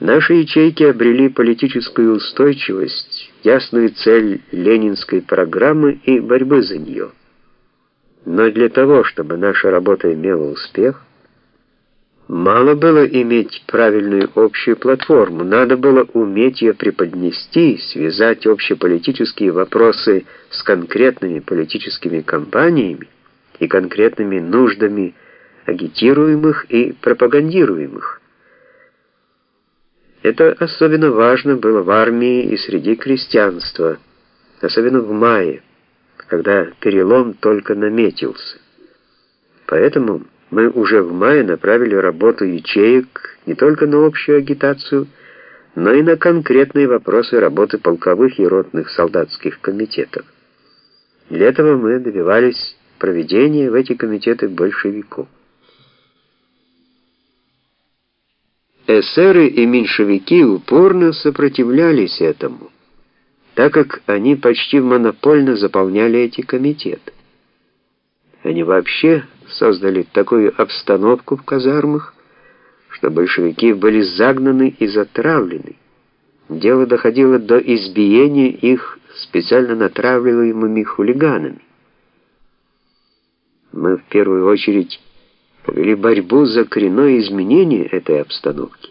Наши ячейки обрели политическую устойчивость, ясную цель ленинской программы и борьбы за нее. Но для того, чтобы наша работа имела успех, мало было иметь правильную общую платформу, надо было уметь ее преподнести, связать общеполитические вопросы с конкретными политическими кампаниями и конкретными нуждами агитируемых и пропагандируемых. Это особенно важно было в армии и среди крестьянства, особенно в мае, когда перелом только наметился. Поэтому мы уже в мае направили работу ячеек не только на общую агитацию, но и на конкретные вопросы работы полковых и ротных солдатских комитетов. Для этого мы добивались проведения в эти комитеты большевиков. Эсеры и меньшевики упорно сопротивлялись этому, так как они почти монопольно заполняли эти комитеты. Они вообще создали такую обстановку в казармах, что большевики были загнаны и затравлены. Дело доходило до избиения их специально натравливаемыми хулиганами. Мы в первую очередь повели борьбу за коренное изменение этой обстановки.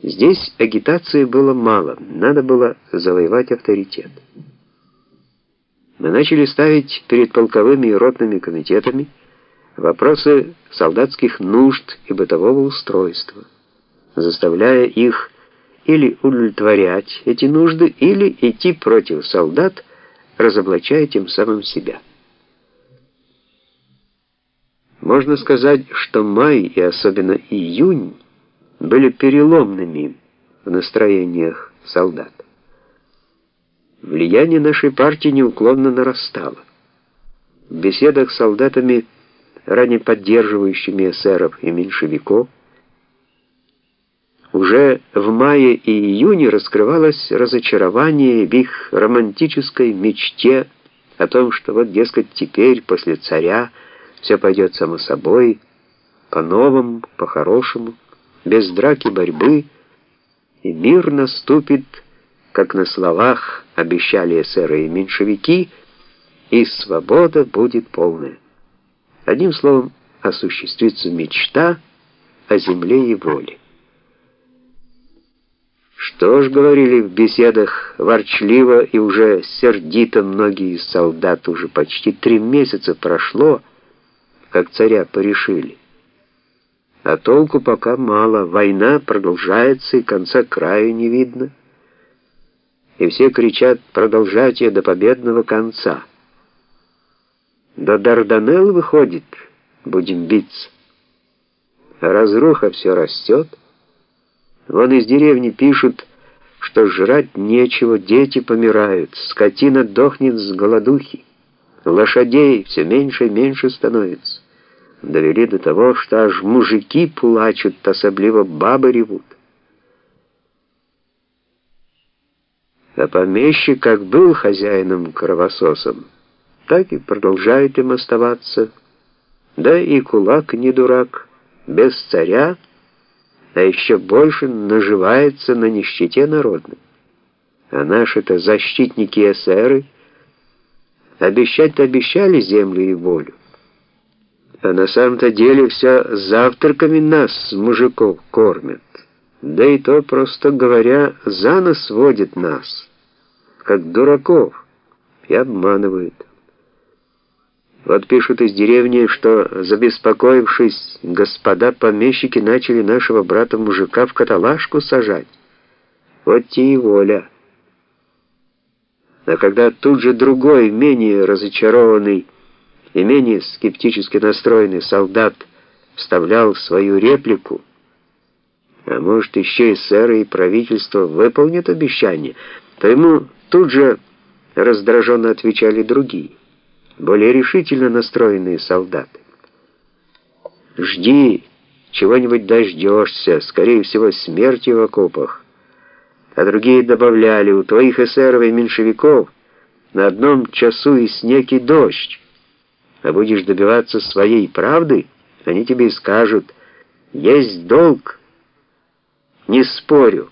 Здесь агитации было мало, надо было завоевать авторитет. Мы начали ставить перед полковыми и ротными комитетами вопросы солдатских нужд и бытового устройства, заставляя их или удовлетворять эти нужды, или идти против солдат, разоблачая тем самым себя. Можно сказать, что май и особенно июнь были переломными в настроениях солдат. Влияние нашей партии неуклонно нарастало. В беседах с солдатами, ранее поддерживающими эсеров и меньшевиков, уже в мае и июне раскрывалось разочарование в их романтической мечте о том, что вот, дескать, теперь, после царя, все пойдет само собой, по-новому, по-хорошему, без драки, борьбы, и мир наступит, как на словах обещали эсеры и меньшевики, и свобода будет полная. Одним словом, осуществится мечта о земле и воле. Что ж, говорили в беседах ворчливо и уже сердито многие солдаты, уже почти три месяца прошло, как царя порешили. А толку пока мало, война продолжается и конца краю не видно. И все кричат «продолжать ее до победного конца». До Дарданелл выходит, будем биться. Разруха все растет. Вон из деревни пишут, что жрать нечего, дети помирают, скотина дохнет с голодухи. Лошадей все меньше и меньше становится. Довели до того, что аж мужики плачут, особливо бабы ревут. А помещик как был хозяином-кровососом, так и продолжает им оставаться. Да и кулак не дурак, без царя, а еще больше наживается на нищете народной. А наши-то защитники-эсеры — Обещать-то обещали землю и волю. А на самом-то деле все завтраками нас, мужиков, кормят. Да и то, просто говоря, за нос водит нас, как дураков, и обманывают. Вот пишут из деревни, что, забеспокоившись, господа помещики начали нашего брата-мужика в каталажку сажать. Вот те и воля. Но когда тут же другой, менее разочарованный и менее скептически настроенный солдат вставлял свою реплику, а может еще и сэры и правительство выполнят обещание, то ему тут же раздраженно отвечали другие, более решительно настроенные солдаты. «Жди, чего-нибудь дождешься, скорее всего, смерти в окопах» а другие добавляли, у твоих эсеров и меньшевиков на одном часу и снег, и дождь. А будешь добиваться своей правды, они тебе скажут, есть долг, не спорю.